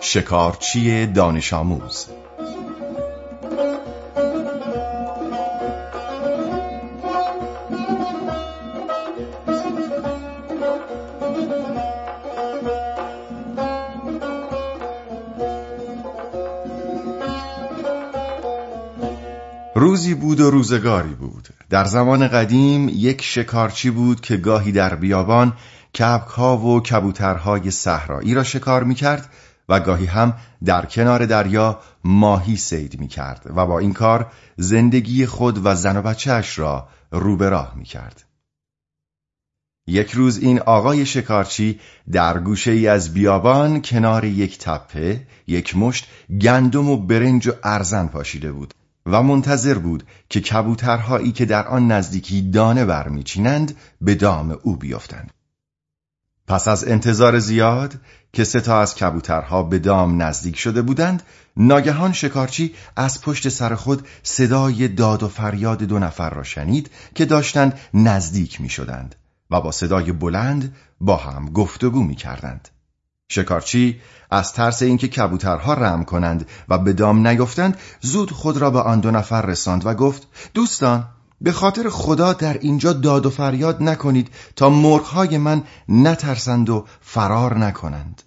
شکارچی دانش آموز. روزی بود و روزگاری بود. در زمان قدیم یک شکارچی بود که گاهی در بیابان کبکها و کبوترهای صحرایی را شکار می کرد و گاهی هم در کنار دریا ماهی سید می کرد و با این کار زندگی خود و زن و بچهش را رو به راه می کرد. یک روز این آقای شکارچی در گوشه ای از بیابان کنار یک تپه یک مشت گندم و برنج و ارزن پاشیده بود و منتظر بود که کبوترهایی که در آن نزدیکی دانه برمیچینند به دام او بیفتند. پس از انتظار زیاد که سه تا از کبوترها به دام نزدیک شده بودند ناگهان شکارچی از پشت سر خود صدای داد و فریاد دو نفر را شنید که داشتند نزدیک می شدند و با صدای بلند با هم گفتگو می کردند. شکارچی از ترس اینکه کبوترها رم کنند و به دام نیفتند زود خود را به آن دو نفر رساند و گفت دوستان به خاطر خدا در اینجا داد و فریاد نکنید تا مرغهای من نترسند و فرار نکنند.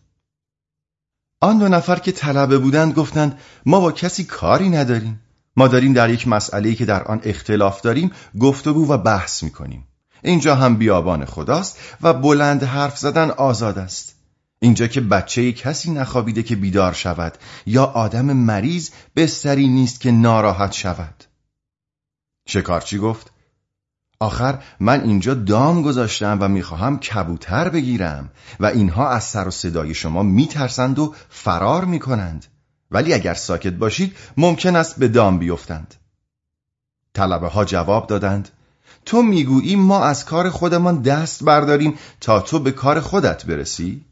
آن دو نفر که طلبه بودند گفتند ما با کسی کاری نداریم. ما داریم در یک مسئله که در آن اختلاف داریم گفتگو و بحث می‌کنیم. اینجا هم بیابان خداست و بلند حرف زدن آزاد است. اینجا که بچه کسی نخوابیده که بیدار شود یا آدم مریض بستری نیست که ناراحت شود. شکارچی گفت آخر من اینجا دام گذاشتم و می‌خواهم کبوتر بگیرم و اینها از سر و صدای شما میترسند و فرار می‌کنند ولی اگر ساکت باشید ممکن است به دام بیفتند طلبه ها جواب دادند تو می‌گویی ما از کار خودمان دست برداریم تا تو به کار خودت برسی؟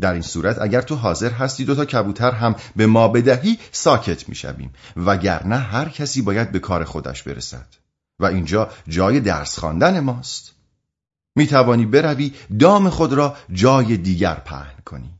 در این صورت اگر تو حاضر هستی دوتا کبوتر هم به ما بدهی ساکت می‌شویم. وگرنه هر کسی باید به کار خودش برسد. و اینجا جای درس خواندن ماست. می توانی بروی دام خود را جای دیگر پهن کنی.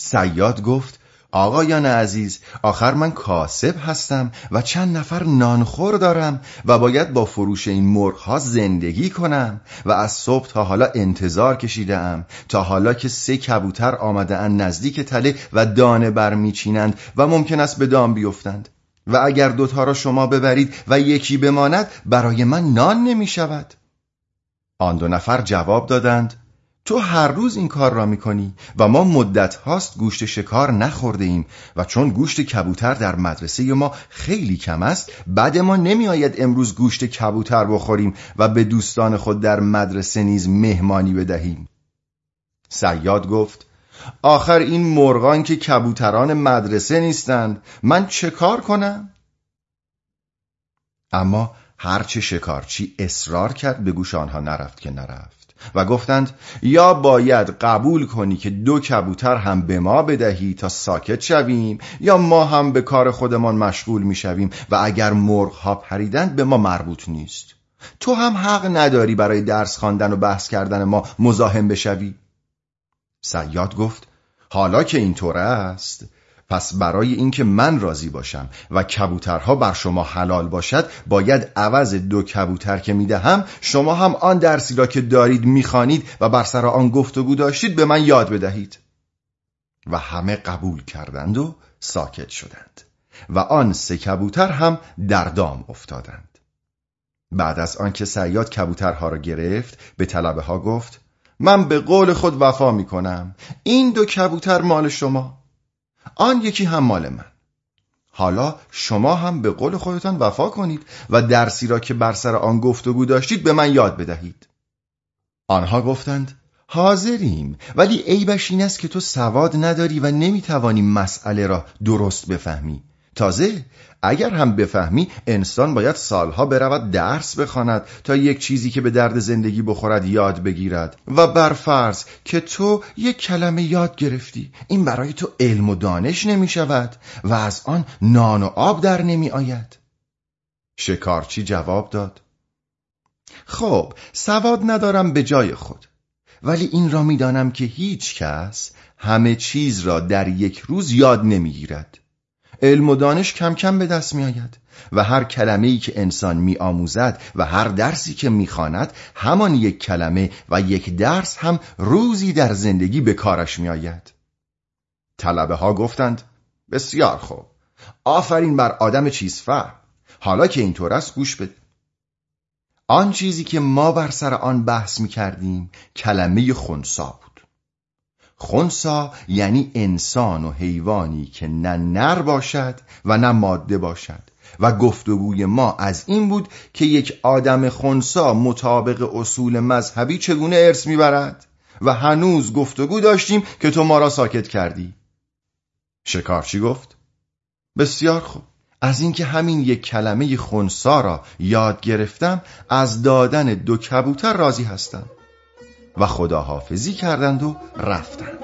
سیاد گفت آقایان عزیز؟ آخر من کاسب هستم و چند نفر نانخور دارم و باید با فروش این مرغ زندگی کنم و از صبح تا حالا انتظار کشیدم تا حالا که سه کبوتر آمده اند نزدیک تله و دانه برمیچینند و ممکن است به دام بیفتند. و اگر دوتا را شما ببرید و یکی بماند برای من نان نمی شود آن دو نفر جواب دادند تو هر روز این کار را می‌کنی و ما مدت هاست گوشت شکار نخورده ایم و چون گوشت کبوتر در مدرسه ما خیلی کم است بعد ما نمیآید امروز گوشت کبوتر بخوریم و به دوستان خود در مدرسه نیز مهمانی بدهیم سیاد گفت آخر این مرغان که کبوتران مدرسه نیستند من چه کار کنم؟ اما هرچه شکارچی اصرار کرد به گوش آنها نرفت که نرفت و گفتند یا باید قبول کنی که دو کبوتر هم به ما بدهی تا ساکت شویم یا ما هم به کار خودمان مشغول می شویم و اگر مرغ ها پریدند به ما مربوط نیست. تو هم حق نداری برای درس خواندن و بحث کردن ما مزاحم بشوی. سیاد گفت حالا که اینطور است پس برای اینکه من راضی باشم و کبوترها بر شما حلال باشد باید عوض دو کبوتر که می‌دهم شما هم آن درسی را که دارید می‌خوانید و بر سر آن گفتگو داشتید به من یاد بدهید. و همه قبول کردند و ساکت شدند. و آن سه کبوتر هم در دام افتادند. بعد از آنکه سیاد کبوترها را گرفت به طلبه ها گفت من به قول خود وفا می کنم این دو کبوتر مال شما. آن یکی هم مال من. حالا شما هم به قول خودتان وفا کنید و درسی را که بر سر آن گفتگو داشتید به من یاد بدهید. آنها گفتند حاضریم ولی عیبش این است که تو سواد نداری و نمی‌توانی مسئله را درست بفهمی. تازه اگر هم بفهمی انسان باید سالها برود درس بخواند تا یک چیزی که به درد زندگی بخورد یاد بگیرد. و برفرض که تو یک کلمه یاد گرفتی این برای تو علم و دانش نمی شود و از آن نان و آب در نمی آید شکارچی جواب داد خب سواد ندارم به جای خود ولی این را می‌دانم که هیچ کس همه چیز را در یک روز یاد نمی‌گیرد. علم و دانش کم کم به دست می آید و هر کلمه ای که انسان می آموزد و هر درسی که می خواند همان یک کلمه و یک درس هم روزی در زندگی به کارش می آید طلبه ها گفتند بسیار خوب آفرین بر آدم چیز فهم حالا که اینطور است گوش بده. آن چیزی که ما بر سر آن بحث می کردیم کلمه خونسا بود. خونسا یعنی انسان و حیوانی که نه نر باشد و نه ماده باشد. و گفتگوی ما از این بود که یک آدم خونسا مطابق اصول مذهبی چگونه ارث می‌برد؟ و هنوز گفتگو داشتیم که تو ما را ساکت کردی. شکارچی گفت؟ بسیار خوب. از اینکه همین یک کلمه خونسا را یاد گرفتم از دادن دو کبوتر راضی هستم. و خداحافظی کردند و رفتند.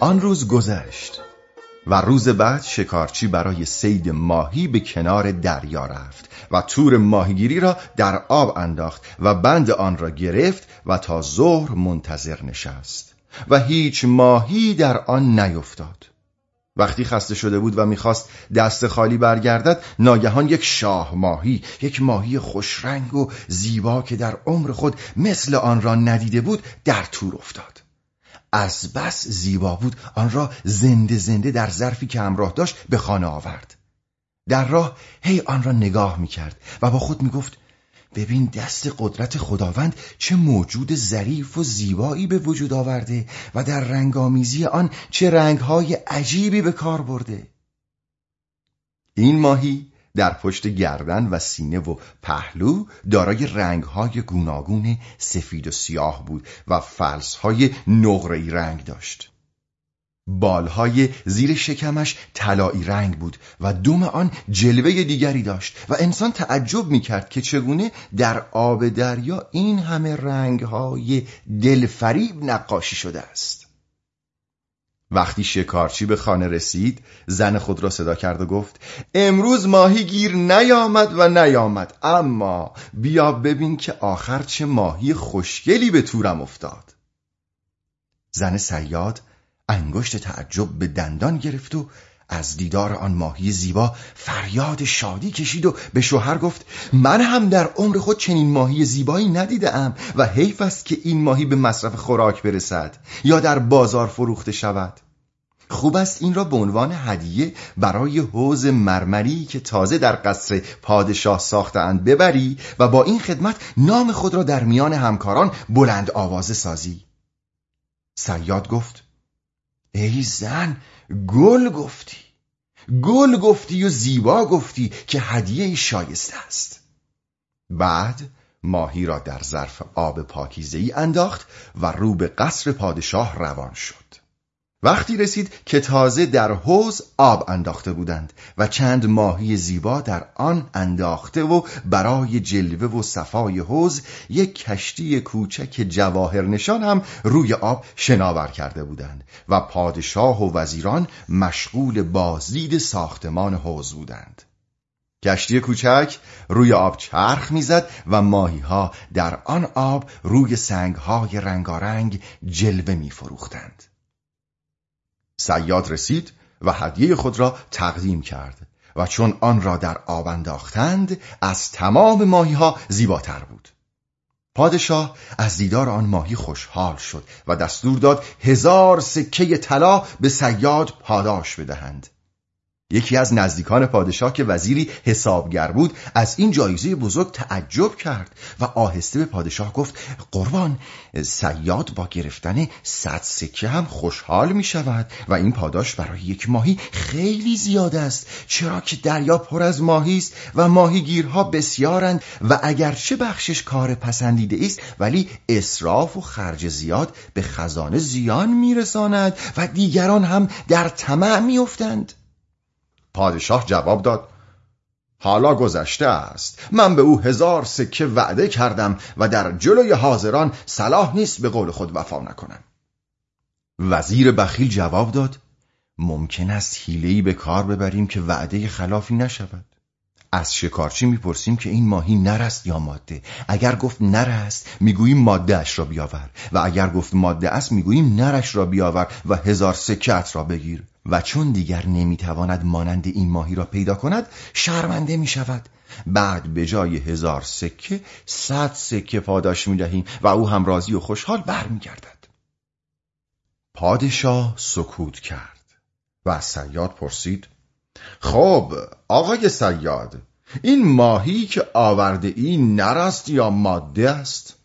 آن روز گذشت. و روز بعد شکارچی برای سید ماهی به کنار دریا رفت و تور ماهیگیری را در آب انداخت و بند آن را گرفت و تا ظهر منتظر نشست و هیچ ماهی در آن نیفتاد. وقتی خسته شده بود و می‌خواست دست خالی برگردد ناگهان یک شاه ماهی یک ماهی خوشرنگ و زیبا که در عمر خود مثل آن را ندیده بود در تور افتاد. از بس زیبا بود. آن را زنده زنده در ظرفی که همراه داشت به خانه آورد. در راه هی آن را نگاه می کرد و با خود می گفت ببین دست قدرت خداوند چه موجود ظریف و زیبایی به وجود آورده و در رنگامیزی آن چه رنگهای عجیبی به کار برده. این ماهی در پشت گردن و سینه و پهلو دارای رنگهای گوناگون سفید و سیاه بود و فلسهای نقره‌ای رنگ داشت. بالهای زیر شکمش طلایی رنگ بود و دوم آن جلوه دیگری داشت و انسان تعجب می‌کرد که چگونه در آب دریا این همه رنگهای دلفریب نقاشی شده است. وقتی شکارچی به خانه رسید زن خود را صدا کرد و گفت امروز ماهی گیر نیامد و نیامد اما بیا ببین که آخر چه ماهی خوشگلی به تورم افتاد. زن سیاد انگشت تعجب به دندان گرفت و از دیدار آن ماهی زیبا فریاد شادی کشید و به شوهر گفت من هم در عمر خود چنین ماهی زیبایی ندیدم و حیف است که این ماهی به مصرف خوراک برسد یا در بازار فروخته شود. خوب است این را به عنوان هدیه برای حوز مرمری که تازه در قصر پادشاه ساختند ببری و با این خدمت نام خود را در میان همکاران بلند آوازه سازی. سیاد گفت ای زن گل گفتی. گل گفتی و زیبا گفتی که هدیه شایسته است. بعد ماهی را در ظرف آب پاکیزه ای انداخت و رو به قصر پادشاه روان شد. وقتی رسید که تازه در حوز آب انداخته بودند و چند ماهی زیبا در آن انداخته و برای جلوه و صفای حوز یک کشتی کوچک جواهر نشان هم روی آب شناور کرده بودند و پادشاه و وزیران مشغول بازدید ساختمان حوز بودند کشتی کوچک روی آب چرخ می‌زد و ماهی ها در آن آب روی سنگ های رنگارنگ جلوه میفروختند. سیاد رسید و هدیه خود را تقدیم کرد و چون آن را در آب انداختند از تمام ماهی ها زیباتر بود. پادشاه از دیدار آن ماهی خوشحال شد و دستور داد هزار سکه طلا به سیاد پاداش بدهند. یکی از نزدیکان پادشاه که وزیری حسابگر بود از این جایزه بزرگ تعجب کرد و آهسته به پادشاه گفت قربان سیاد با گرفتن صد سکه هم خوشحال می شود و این پاداش برای یک ماهی خیلی زیاد است چرا که دریا پر از ماهی است و ماهیگیرها بسیارند و اگرچه بخشش کار پسندیده است ولی اصراف و خرج زیاد به خزانه زیان میرساند و دیگران هم در طمع میافتند. پادشاه جواب داد حالا گذشته است. من به او هزار سکه وعده کردم و در جلوی حاضران صلاح نیست به قول خود وفا نکنم. وزیر بخیل جواب داد ممکن است حیله‌ای به کار ببریم که وعده خلافی نشود. از شکارچی می‌پرسیم که این ماهی نرست یا ماده. اگر گفت نرست می‌گوییم ماده اش را بیاور. و اگر گفت ماده است می‌گوییم نرش را بیاور و هزار سکت را بگیر. و چون دیگر نمی‌تواند مانند این ماهی را پیدا کند شرمنده می‌شود بعد به جای هزار سکه صد سکه پاداش می‌دهیم و او هم راضی و خوشحال برمیگردد پادشاه سکوت کرد و سیاد پرسید خب آقای سیاد این ماهی که آورده ای نرست یا ماده است؟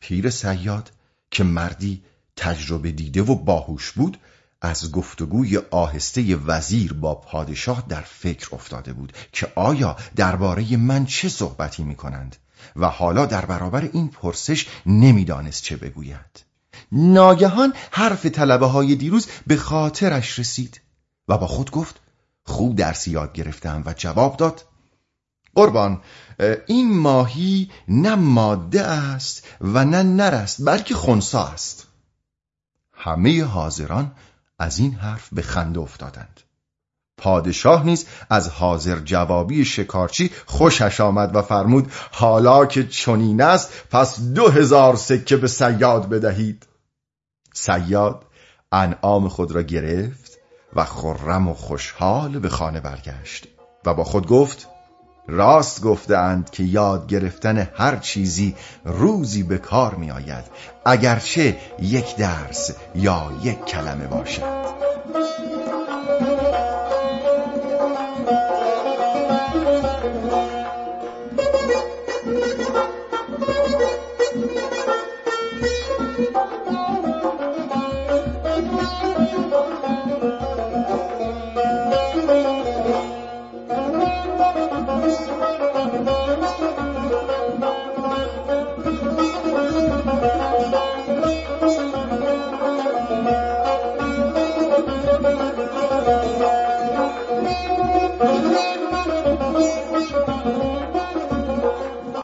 پیر سیاد که مردی تجربه دیده و باهوش بود از گفتگوی آهسته وزیر با پادشاه در فکر افتاده بود که آیا درباره من چه صحبتی می کنند و حالا در برابر این پرسش نمی‌دانست چه بگوید. ناگهان حرف طلبه های دیروز به خاطرش رسید و با خود گفت خوب درسی یاد گرفتم و جواب داد. قربان این ماهی نه ماده است و نه نر است بلکه خونسا است. همه حاضران از این حرف به خنده افتادند. پادشاه نیز از حاضر جوابی شکارچی خوشش آمد و فرمود حالا که چنین است پس دو هزار سکه به سیاد بدهید. سیاد انعام خود را گرفت و خرم و خوشحال به خانه برگشت و با خود گفت راست گفتند که یاد گرفتن هر چیزی روزی به کار می آید اگرچه یک درس یا یک کلمه باشد.